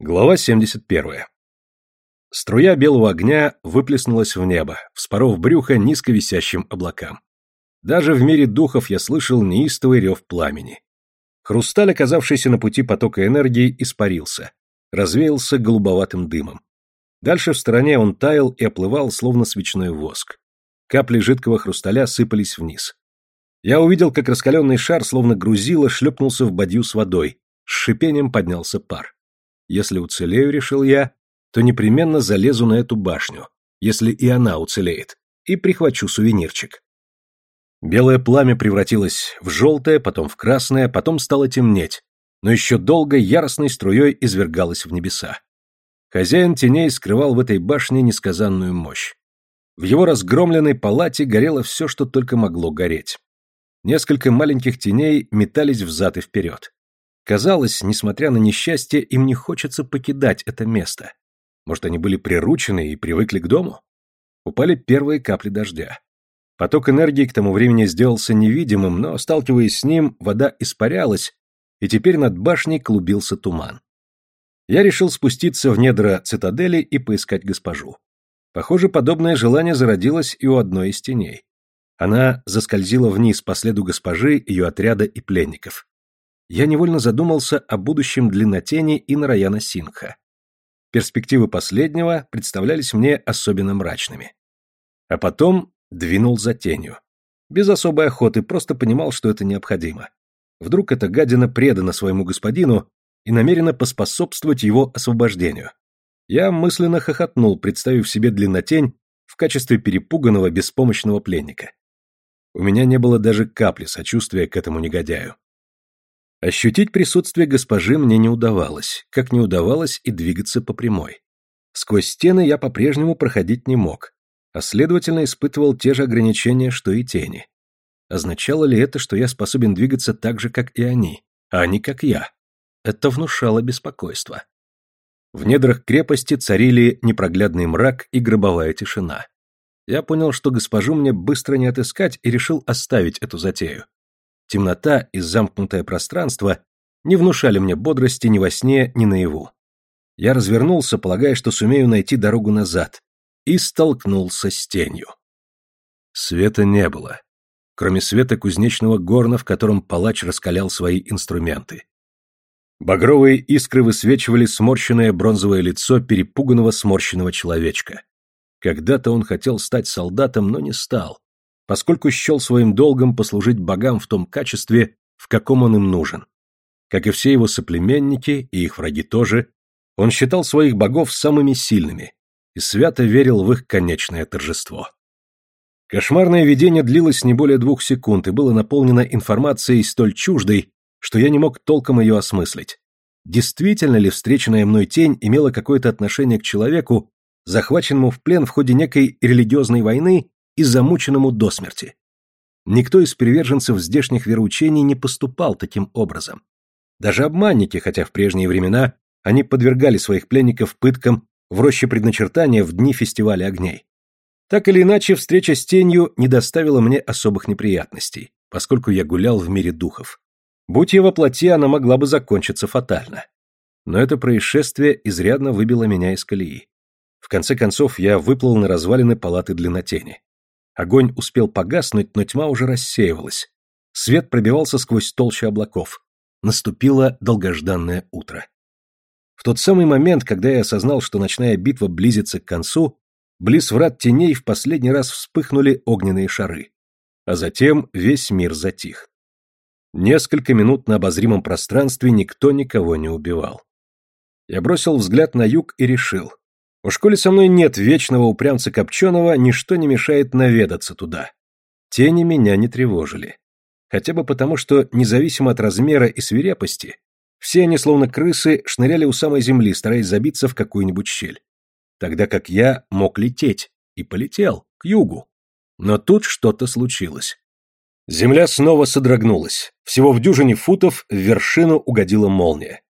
Глава 71. Струя белого огня выплеснулась в небо, вспоров брюхо низко висящим облакам. Даже в мире духов я слышал неистовый рев пламени. Хрусталь, оказавшийся на пути потока энергии, испарился, развеялся голубоватым дымом. Дальше в стороне он таял и оплывал, словно свечной воск. Капли жидкого хрусталя сыпались вниз. Я увидел, как раскаленный шар, словно грузило, шлепнулся в бадью с водой. С шипением поднялся пар. Если уцелею, решил я, то непременно залезу на эту башню, если и она уцелеет, и прихвачу сувенирчик. Белое пламя превратилось в желтое, потом в красное, потом стало темнеть, но еще долго яростной струей извергалось в небеса. Хозяин теней скрывал в этой башне несказанную мощь. В его разгромленной палате горело все, что только могло гореть. Несколько маленьких теней метались взад и вперед. Казалось, несмотря на несчастье, им не хочется покидать это место. Может, они были приручены и привыкли к дому? Упали первые капли дождя. Поток энергии к тому времени сделался невидимым, но, сталкиваясь с ним, вода испарялась, и теперь над башней клубился туман. Я решил спуститься в недра цитадели и поискать госпожу. Похоже, подобное желание зародилось и у одной из теней. Она заскользила вниз по следу госпожи, ее отряда и пленников я невольно задумался о будущем длиннотени и Нараяна Синха. Перспективы последнего представлялись мне особенно мрачными. А потом двинул за тенью. Без особой охоты, просто понимал, что это необходимо. Вдруг эта гадина предана своему господину и намерена поспособствовать его освобождению. Я мысленно хохотнул, представив себе длиннотень в качестве перепуганного беспомощного пленника. У меня не было даже капли сочувствия к этому негодяю. Ощутить присутствие госпожи мне не удавалось, как не удавалось и двигаться по прямой. Сквозь стены я по-прежнему проходить не мог, а следовательно испытывал те же ограничения, что и тени. Означало ли это, что я способен двигаться так же, как и они, а они, как я? Это внушало беспокойство. В недрах крепости царили непроглядный мрак и гробовая тишина. Я понял, что госпожу мне быстро не отыскать и решил оставить эту затею. Темнота и замкнутое пространство не внушали мне бодрости ни во сне, ни наяву. Я развернулся, полагая, что сумею найти дорогу назад, и столкнулся с тенью. Света не было, кроме света кузнечного горна, в котором палач раскалял свои инструменты. Багровые искры высвечивали сморщенное бронзовое лицо перепуганного сморщенного человечка. Когда-то он хотел стать солдатом, но не стал, поскольку счел своим долгом послужить богам в том качестве, в каком он им нужен. Как и все его соплеменники, и их враги тоже, он считал своих богов самыми сильными и свято верил в их конечное торжество. Кошмарное видение длилось не более двух секунд и было наполнено информацией столь чуждой, что я не мог толком ее осмыслить. Действительно ли встреченная мной тень имела какое-то отношение к человеку, захваченному в плен в ходе некой религиозной войны и замученному до смерти. Никто из приверженцев здешних вероучений не поступал таким образом. Даже обманники, хотя в прежние времена они подвергали своих пленников пыткам в роще предначертания в дни фестиваля огней. Так или иначе, встреча с тенью не доставила мне особых неприятностей, поскольку я гулял в мире духов. Будь я во плоти, она могла бы закончиться фатально. Но это происшествие изрядно выбило меня из колеи. В конце концов, я выплыл на развалины палаты длиннотени. Огонь успел погаснуть, но тьма уже рассеивалась. Свет пробивался сквозь толщу облаков. Наступило долгожданное утро. В тот самый момент, когда я осознал, что ночная битва близится к концу, близ врат теней в последний раз вспыхнули огненные шары. А затем весь мир затих. Несколько минут на обозримом пространстве никто никого не убивал. Я бросил взгляд на юг и решил, у школе со мной нет вечного упрямца Копченого, ничто не мешает наведаться туда. Тени меня не тревожили. Хотя бы потому, что, независимо от размера и свирепости, все они, словно крысы, шныряли у самой земли, стараясь забиться в какую-нибудь щель. Тогда как я мог лететь, и полетел, к югу. Но тут что-то случилось. Земля снова содрогнулась. Всего в дюжине футов в вершину угодила молния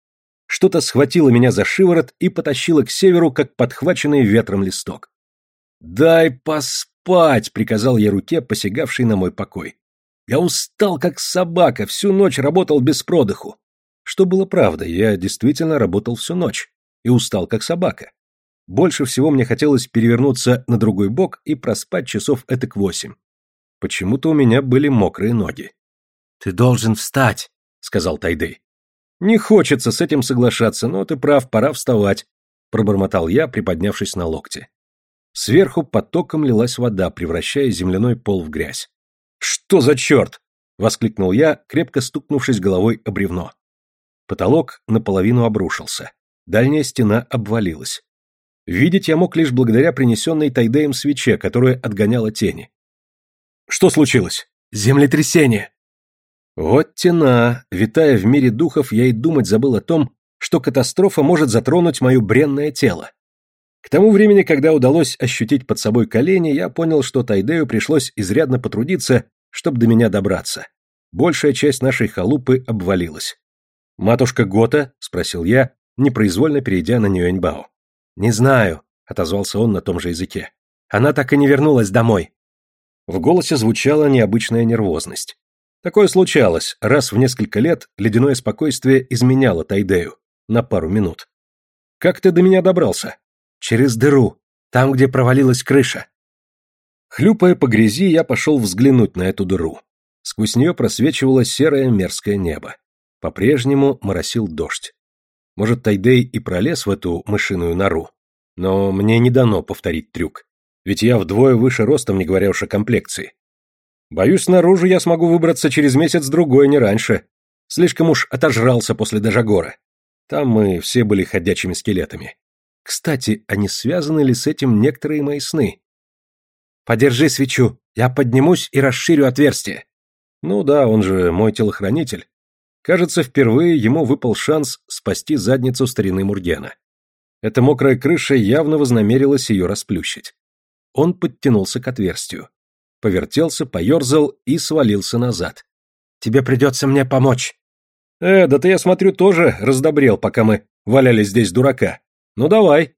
что-то схватило меня за шиворот и потащило к северу, как подхваченный ветром листок. «Дай поспать!» — приказал я руке, посягавшей на мой покой. Я устал, как собака, всю ночь работал без продыху. Что было правдой, я действительно работал всю ночь. и устал как собака. Больше всего мне хотелось перевернуться на другой бок и проспать часов этак восемь. Почему-то у меня были мокрые ноги. «Ты должен встать», — сказал Тайдей. «Не хочется с этим соглашаться, но ты прав, пора вставать», — пробормотал я, приподнявшись на локте. Сверху потоком лилась вода, превращая земляной пол в грязь. «Что за черт?» — воскликнул я, крепко стукнувшись головой о бревно. Потолок наполовину обрушился. Дальняя стена обвалилась. Видеть я мог лишь благодаря принесенной Тайдеем свече, которая отгоняла тени. «Что случилось?» «Землетрясение!» Вот тена, витая в мире духов, я и думать забыл о том, что катастрофа может затронуть мое бренное тело. К тому времени, когда удалось ощутить под собой колени, я понял, что Тайдею пришлось изрядно потрудиться, чтобы до меня добраться. Большая часть нашей халупы обвалилась. «Матушка Гота?» — спросил я, непроизвольно перейдя на Нюэньбао. «Не знаю», — отозвался он на том же языке. «Она так и не вернулась домой». В голосе звучала необычная нервозность. Такое случалось, раз в несколько лет ледяное спокойствие изменяло Тайдею. На пару минут. «Как ты до меня добрался?» «Через дыру, там, где провалилась крыша». Хлюпая по грязи, я пошел взглянуть на эту дыру. Сквозь нее просвечивало серое мерзкое небо. По-прежнему моросил дождь. Может, Тайдей и пролез в эту мышиную нору. Но мне не дано повторить трюк. Ведь я вдвое выше ростом, не говоря уж о комплекции. Боюсь, наружу я смогу выбраться через месяц-другой, не раньше. Слишком уж отожрался после Дажагора. Там мы все были ходячими скелетами. Кстати, а не связаны ли с этим некоторые мои сны? Подержи свечу, я поднимусь и расширю отверстие. Ну да, он же мой телохранитель. Кажется, впервые ему выпал шанс спасти задницу старины Мургена. Эта мокрая крыша явно вознамерилась ее расплющить. Он подтянулся к отверстию. Повертелся, поерзал и свалился назад. «Тебе придется мне помочь». «Э, да ты, я смотрю, тоже раздобрел, пока мы валялись здесь дурака. Ну давай».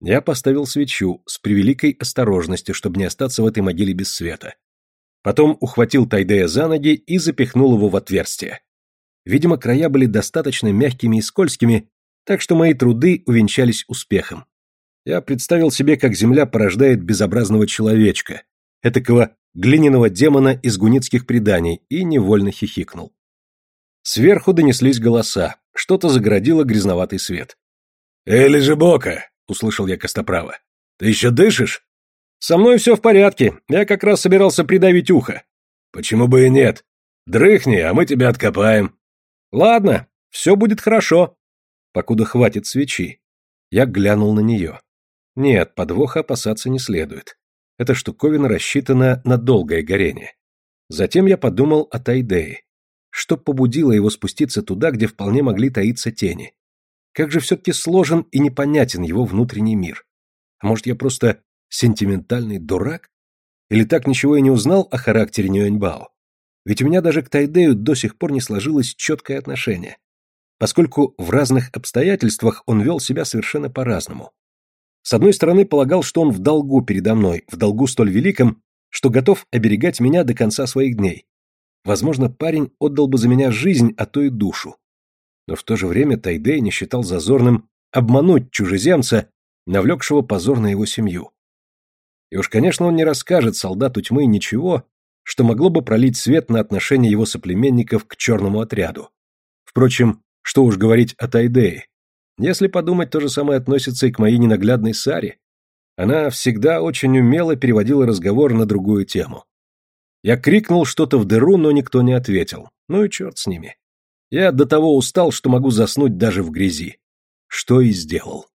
Я поставил свечу с превеликой осторожностью, чтобы не остаться в этой могиле без света. Потом ухватил Тайдея за ноги и запихнул его в отверстие. Видимо, края были достаточно мягкими и скользкими, так что мои труды увенчались успехом. Я представил себе, как земля порождает безобразного человечка, этакого глиняного демона из гуницких преданий, и невольно хихикнул. Сверху донеслись голоса, что-то загородило грязноватый свет. «Эли же Бока!» — услышал я Костоправа. «Ты еще дышишь?» «Со мной все в порядке, я как раз собирался придавить ухо». «Почему бы и нет? Дрыхни, а мы тебя откопаем». Ладно, все будет хорошо. Покуда хватит свечи. Я глянул на нее. Нет, подвоха опасаться не следует. Эта штуковина рассчитана на долгое горение. Затем я подумал о Тайдее. Что побудило его спуститься туда, где вполне могли таиться тени? Как же все-таки сложен и непонятен его внутренний мир? А может, я просто сентиментальный дурак? Или так ничего и не узнал о характере Нюэньбао? Ведь у меня даже к Тайдею до сих пор не сложилось четкое отношение, поскольку в разных обстоятельствах он вел себя совершенно по-разному. С одной стороны, полагал, что он в долгу передо мной, в долгу столь великом, что готов оберегать меня до конца своих дней. Возможно, парень отдал бы за меня жизнь, а то и душу. Но в то же время Тайдей не считал зазорным обмануть чужеземца, навлекшего позор на его семью. И уж, конечно, он не расскажет солдату тьмы ничего, что могло бы пролить свет на отношение его соплеменников к черному отряду. Впрочем, что уж говорить о Тайдее. Если подумать, то же самое относится и к моей ненаглядной Саре. Она всегда очень умело переводила разговор на другую тему. Я крикнул что-то в дыру, но никто не ответил. Ну и черт с ними. Я до того устал, что могу заснуть даже в грязи. Что и сделал.